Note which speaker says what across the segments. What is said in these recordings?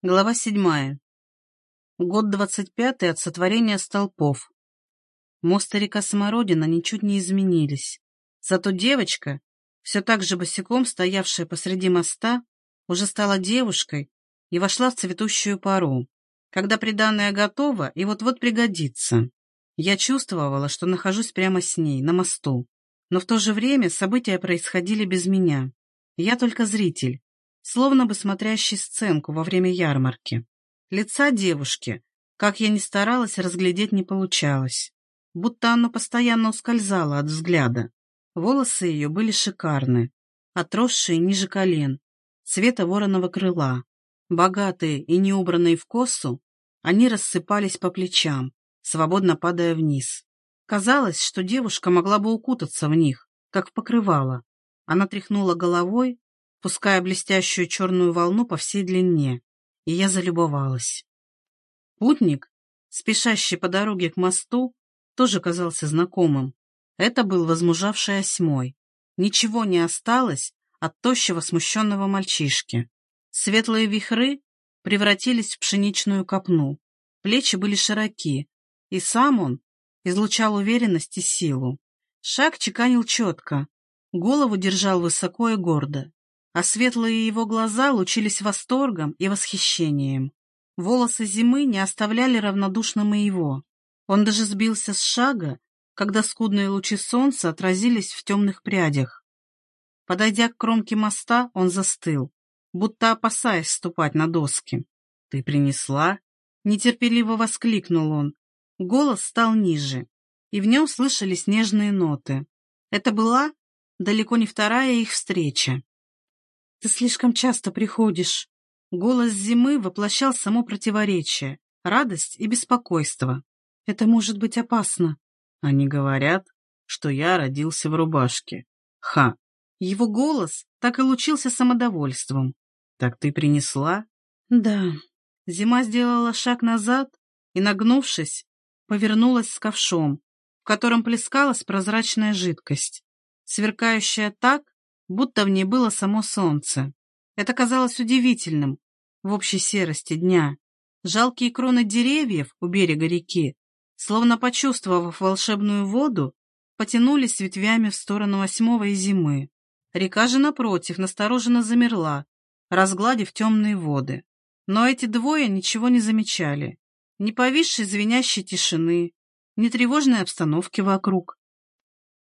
Speaker 1: Глава седьмая. Год двадцать пятый от сотворения столпов. Мост река Самородина ничуть не изменились. Зато девочка, все так же босиком стоявшая посреди моста, уже стала девушкой и вошла в цветущую пару, когда приданное готово и вот-вот пригодится. Я чувствовала, что нахожусь прямо с ней, на мосту. Но в то же время события происходили без меня. Я только зритель, словно бы смотрящий сценку во время ярмарки. Лица девушки, как я ни старалась, разглядеть не получалось, будто оно постоянно ускользало от взгляда. Волосы ее были шикарны, отросшие ниже колен, цвета вороного крыла. Богатые и неубранные в косу, они рассыпались по плечам, свободно падая вниз. Казалось, что девушка могла бы укутаться в них, как в покрывало. Она тряхнула головой, пуская блестящую черную волну по всей длине, и я залюбовалась. Путник, спешащий по дороге к мосту, тоже казался знакомым. Это был возмужавший осьмой. Ничего не осталось от тощего смущенного мальчишки. Светлые вихры превратились в пшеничную копну. Плечи были широки, и сам он излучал уверенность и силу. Шаг чеканил четко, голову держал высоко и гордо а светлые его глаза лучились восторгом и восхищением. Волосы зимы не оставляли равнодушным и его. Он даже сбился с шага, когда скудные лучи солнца отразились в темных прядях. Подойдя к кромке моста, он застыл, будто опасаясь ступать на доски. «Ты принесла?» — нетерпеливо воскликнул он. Голос стал ниже, и в нем слышались нежные ноты. Это была далеко не вторая их встреча. Ты слишком часто приходишь. Голос зимы воплощал само противоречие, радость и беспокойство. Это может быть опасно. Они говорят, что я родился в рубашке. Ха! Его голос так и лучился самодовольством. Так ты принесла? Да. Зима сделала шаг назад и, нагнувшись, повернулась с ковшом, в котором плескалась прозрачная жидкость, сверкающая так, будто в ней было само солнце. Это казалось удивительным в общей серости дня. Жалкие кроны деревьев у берега реки, словно почувствовав волшебную воду, потянулись ветвями в сторону восьмого и зимы. Река же, напротив, настороженно замерла, разгладив темные воды. Но эти двое ничего не замечали. Ни повисшей звенящей тишины, ни тревожной обстановки вокруг.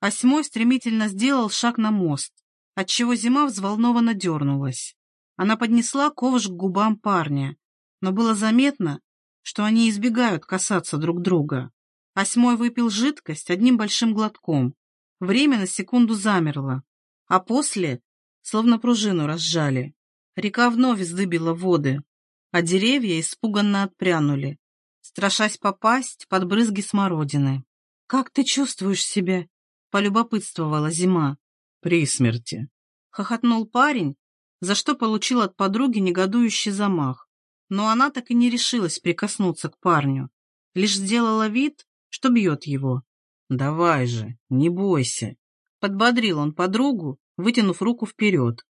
Speaker 1: Осьмой стремительно сделал шаг на мост, отчего зима взволнованно дернулась. Она поднесла ковш к губам парня, но было заметно, что они избегают касаться друг друга. Осьмой выпил жидкость одним большим глотком. Время на секунду замерло, а после словно пружину разжали. Река вновь вздыбила воды, а деревья испуганно отпрянули, страшась попасть под брызги смородины. «Как ты чувствуешь себя?» — полюбопытствовала зима при смерти. Хохотнул парень, за что получил от подруги негодующий замах. Но она так и не решилась прикоснуться к парню, лишь сделала вид, что бьет его. «Давай же, не бойся!» Подбодрил он подругу, вытянув руку вперед.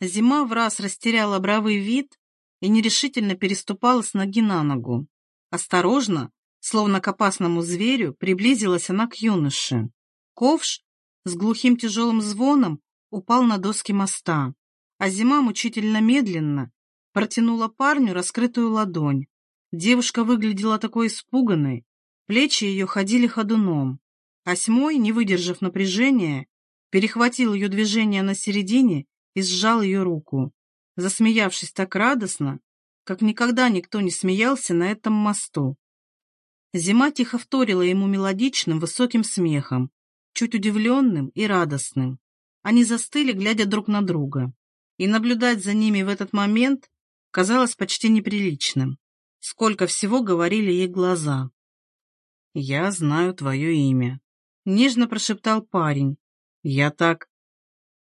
Speaker 1: Зима в раз растеряла бравый вид и нерешительно переступала с ноги на ногу. Осторожно, словно к опасному зверю, приблизилась она к юноше. Ковш с глухим тяжелым звоном упал на доски моста, а зима мучительно медленно протянула парню раскрытую ладонь. Девушка выглядела такой испуганной, плечи ее ходили ходуном. Осьмой, не выдержав напряжения, перехватил ее движение на середине и сжал ее руку, засмеявшись так радостно, как никогда никто не смеялся на этом мосту. Зима тихо вторила ему мелодичным высоким смехом, чуть удивленным и радостным. Они застыли, глядя друг на друга, и наблюдать за ними в этот момент казалось почти неприличным. Сколько всего говорили ей глаза. «Я знаю твое имя», — нежно прошептал парень. «Я так...»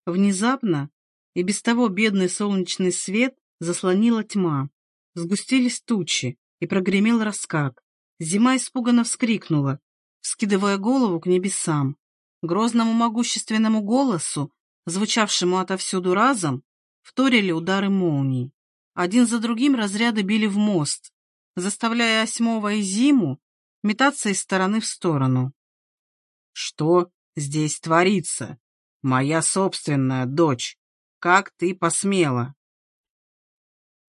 Speaker 1: Внезапно и без того бедный солнечный свет заслонила тьма. Сгустились тучи, и прогремел раскат. Зима испуганно вскрикнула, скидывая голову к небесам. Грозному могущественному голосу, звучавшему отовсюду разом, вторили удары молний. Один за другим разряды били в мост, заставляя Осьмого и Зиму метаться из стороны в сторону.
Speaker 2: «Что здесь творится? Моя собственная дочь. Как ты посмела?»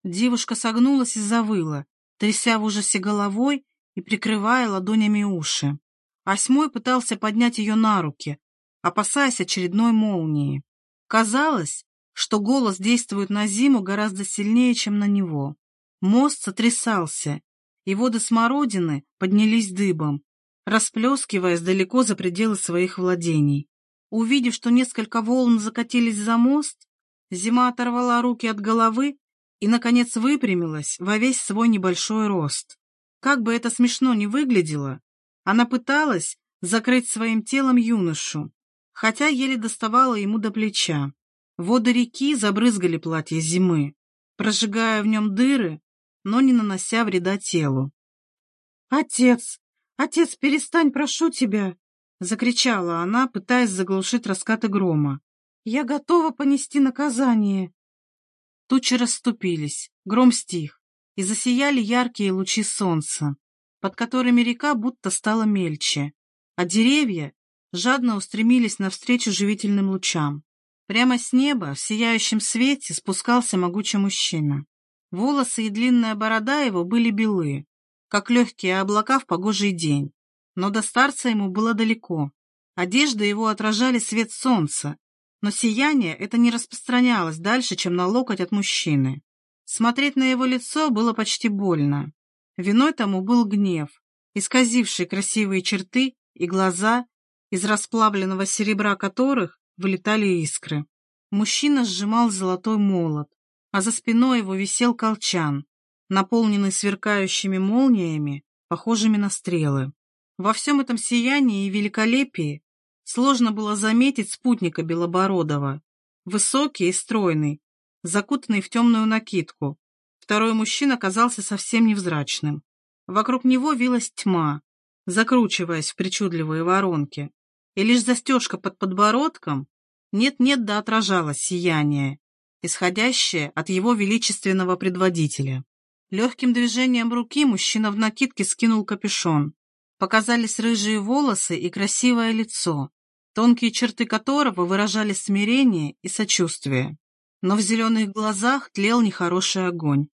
Speaker 1: Девушка согнулась и завыла, тряся в ужасе головой и прикрывая ладонями уши. Осьмой пытался поднять ее на руки, опасаясь очередной молнии. Казалось, что голос действует на зиму гораздо сильнее, чем на него. Мост сотрясался, и воды смородины поднялись дыбом, расплескиваясь далеко за пределы своих владений. Увидев, что несколько волн закатились за мост, зима оторвала руки от головы и, наконец, выпрямилась во весь свой небольшой рост. Как бы это смешно ни выглядело, она пыталась закрыть своим телом юношу, хотя еле доставала ему до плеча. Воды реки забрызгали платье зимы, прожигая в нем дыры, но не нанося вреда телу. «Отец! Отец, перестань, прошу тебя!» — закричала она, пытаясь заглушить раскаты грома. «Я готова понести наказание!» Тучи расступились, гром стих, и засияли яркие лучи солнца, под которыми река будто стала мельче, а деревья жадно устремились навстречу живительным лучам. Прямо с неба в сияющем свете спускался могучий мужчина. Волосы и длинная борода его были белы, как легкие облака в погожий день, но до старца ему было далеко. Одежды его отражали свет солнца, но сияние это не распространялось дальше, чем на локоть от мужчины. Смотреть на его лицо было почти больно. Виной тому был гнев, исказивший красивые черты и глаза, из расплавленного серебра которых вылетали искры. Мужчина сжимал золотой молот, а за спиной его висел колчан, наполненный сверкающими молниями, похожими на стрелы. Во всем этом сиянии и великолепии сложно было заметить спутника Белобородова, высокий и стройный, закутанный в темную накидку. Второй мужчина казался совсем невзрачным. Вокруг него вилась тьма, закручиваясь в причудливые воронки, и лишь застежка под подбородком нет-нет да отражала сияние, исходящее от его величественного предводителя. Легким движением руки мужчина в накидке скинул капюшон. Показались рыжие волосы и красивое лицо, тонкие черты которого выражали смирение и сочувствие. Но в зеленых глазах тлел нехороший огонь.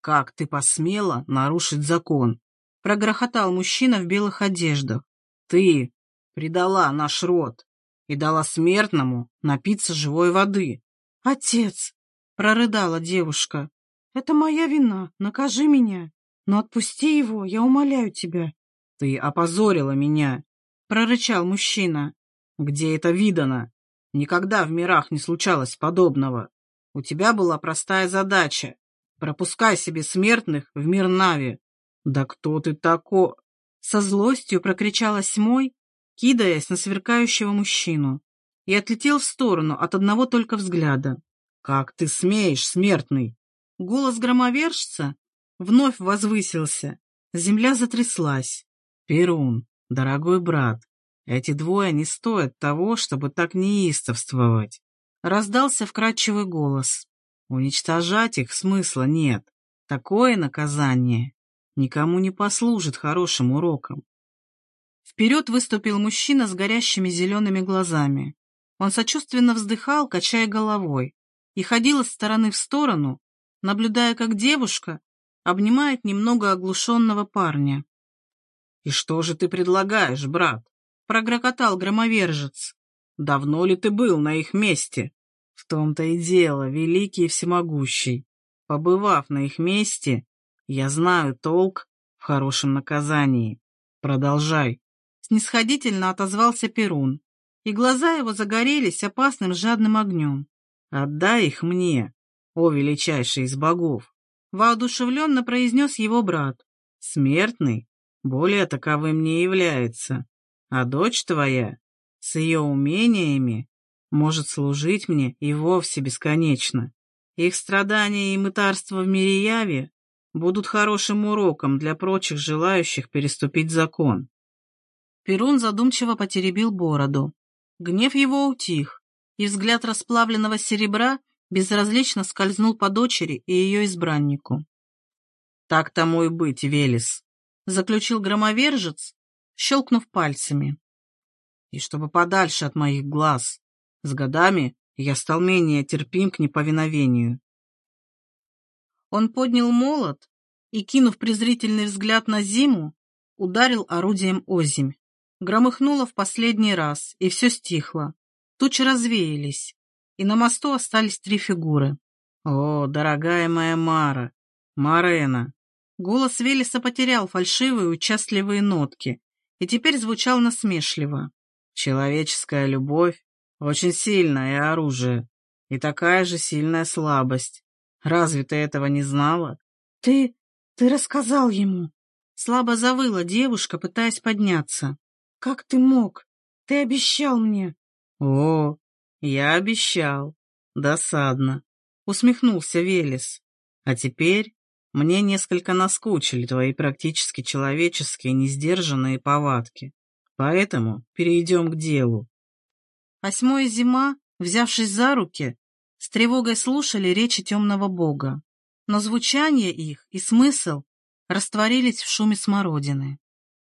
Speaker 2: «Как ты посмела нарушить закон?»
Speaker 1: — прогрохотал мужчина в белых одеждах.
Speaker 2: «Ты предала наш род и дала смертному напиться живой воды».
Speaker 1: «Отец!» — прорыдала девушка. «Это моя вина, накажи меня, но отпусти его, я умоляю тебя».
Speaker 2: «Ты опозорила меня», —
Speaker 1: прорычал мужчина.
Speaker 2: «Где это видано? Никогда в мирах не случалось подобного. У тебя была простая задача Пропускай себе смертных в мир Нави. Да кто ты такой?
Speaker 1: Со злостью прокричала Смой, кидаясь на сверкающего мужчину, и отлетел в сторону от одного только взгляда.
Speaker 2: Как ты смеешь, смертный?
Speaker 1: Голос громовержца вновь возвысился. Земля затряслась.
Speaker 2: Перун, дорогой брат, эти двое не стоят того, чтобы так неистовствовать.
Speaker 1: Раздался вкрадчивый голос.
Speaker 2: Уничтожать их смысла нет. Такое наказание никому не послужит хорошим уроком.
Speaker 1: Вперед выступил мужчина с горящими зелеными глазами. Он сочувственно вздыхал, качая головой, и ходил из стороны в сторону, наблюдая, как девушка обнимает немного оглушенного парня.
Speaker 2: «И что же ты предлагаешь, брат?» — прогрокотал громовержец. «Давно ли ты был на их месте?» Том-то и дело, великий и всемогущий. Побывав на их месте, я знаю толк в хорошем наказании. Продолжай.
Speaker 1: Снисходительно отозвался Перун, и глаза его загорелись опасным жадным огнем.
Speaker 2: Отдай их мне, о величайший из богов.
Speaker 1: Воодушевленно произнес его брат.
Speaker 2: Смертный более таковым не является, а дочь твоя с ее умениями может служить мне и вовсе бесконечно. Их страдания и мытарства в мире яви будут хорошим уроком для прочих желающих переступить закон.
Speaker 1: Перун задумчиво потеребил бороду. Гнев его утих, и взгляд расплавленного серебра безразлично скользнул по дочери и ее избраннику.
Speaker 2: «Так тому и быть, Велес», —
Speaker 1: заключил громовержец, щелкнув пальцами.
Speaker 2: «И чтобы подальше от моих глаз. С годами я стал менее терпим к неповиновению».
Speaker 1: Он поднял молот и, кинув презрительный взгляд на зиму, ударил орудием озимь. Громыхнуло в последний раз, и все стихло. Тучи развеялись, и на мосту остались три фигуры.
Speaker 2: «О, дорогая моя Мара! Марена!»
Speaker 1: Голос Велеса потерял фальшивые участливые нотки и теперь звучал насмешливо.
Speaker 2: «Человеческая любовь — очень сильное оружие, и такая же сильная слабость. Разве ты этого не знала?»
Speaker 1: «Ты... ты рассказал ему!» Слабо завыла девушка, пытаясь подняться. «Как ты мог? Ты обещал мне!»
Speaker 2: «О, я обещал. Досадно!» — усмехнулся Велес. «А теперь мне несколько наскучили твои практически человеческие несдержанные повадки. Поэтому перейдем к делу».
Speaker 1: Осьмой зима, взявшись за руки, с тревогой слушали речи темного бога, но звучание их и смысл растворились в шуме смородины.